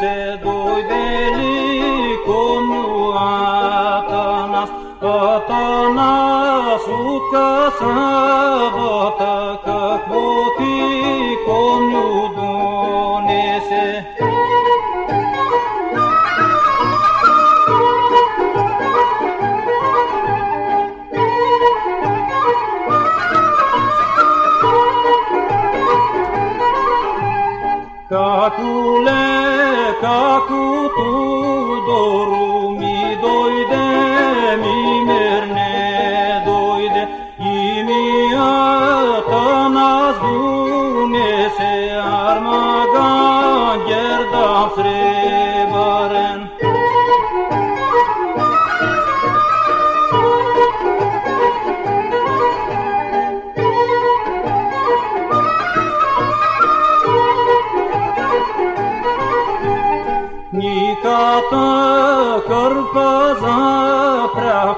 Σε δούι βελικό μου άτανας, άτανας ου κασάβατα, κακβοτικό kako tu doru mi mi merne dojde i mi ata nas dune armagan gerdan fre Никата карпаза прям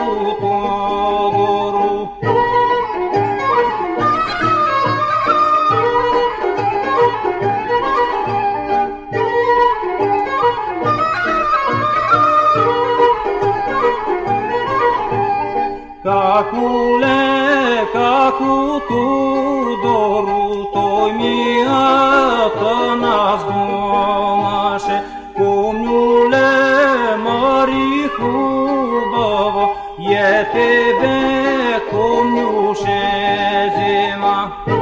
Acule ca cu Tudorul Tomia Tănas gomașe Cumnule Marihubovo E tebe cumnușe zima